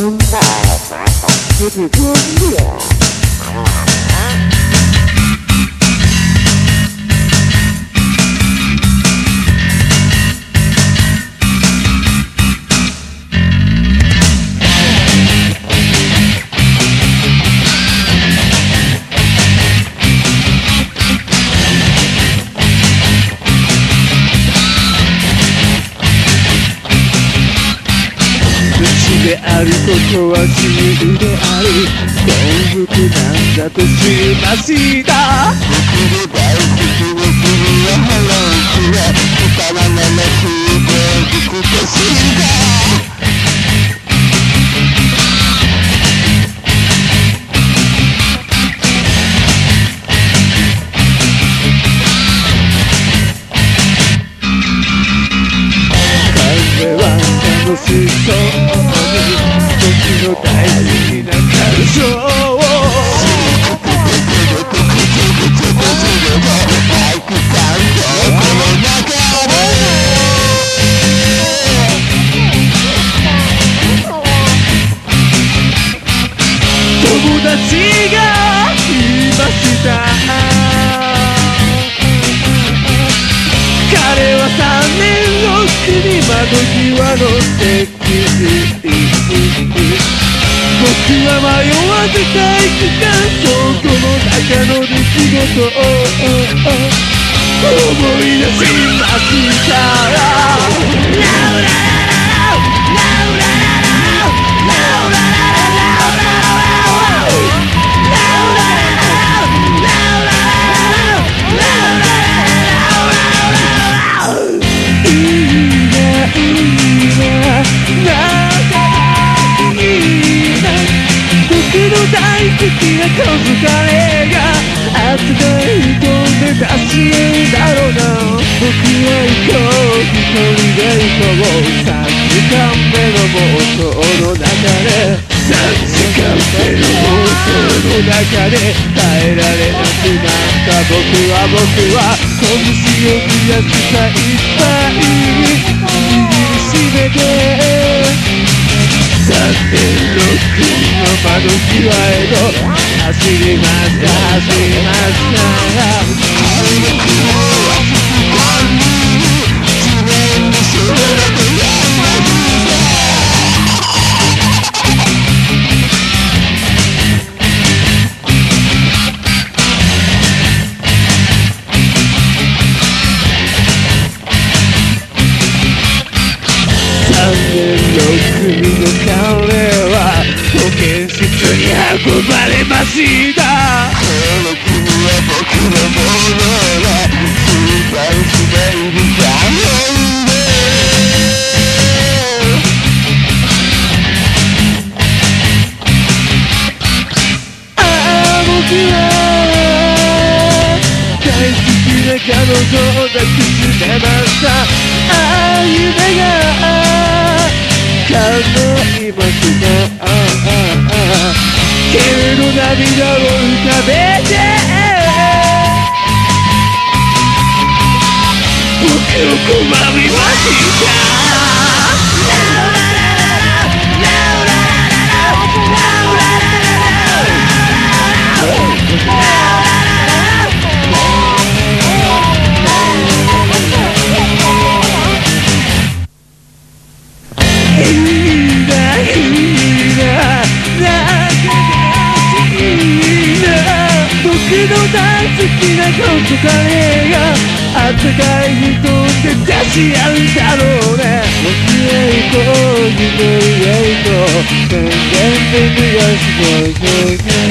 Goodbye. であることは自由であり。幸福なんだと知りました僕の大好きをするは腹をくれくだらななくて僕と死んだ楽しそうに時の大好きなの敵僕は迷わず体育館倉庫の中の出来事を思い出しましたの大好きなカツカレーが扱い込んで出しだろうな。僕は行こう一人で行こう3時間目の妄想の中で3時間目の妄想の中で耐えられなくなった僕は僕は拳を増やすさいっぱい。の窓際へと走りました走りこの国は僕のものだ心配しないで構わないああ僕は大好きな彼女を抱きしめました。ああ夢が叶いました。ああああけれど涙を浮かべて僕を拒みましたの大好きなコントカレーがあったかい人って出し合うだろうね。僕へ行こう夢へ行こう宣言で逃がすのよ。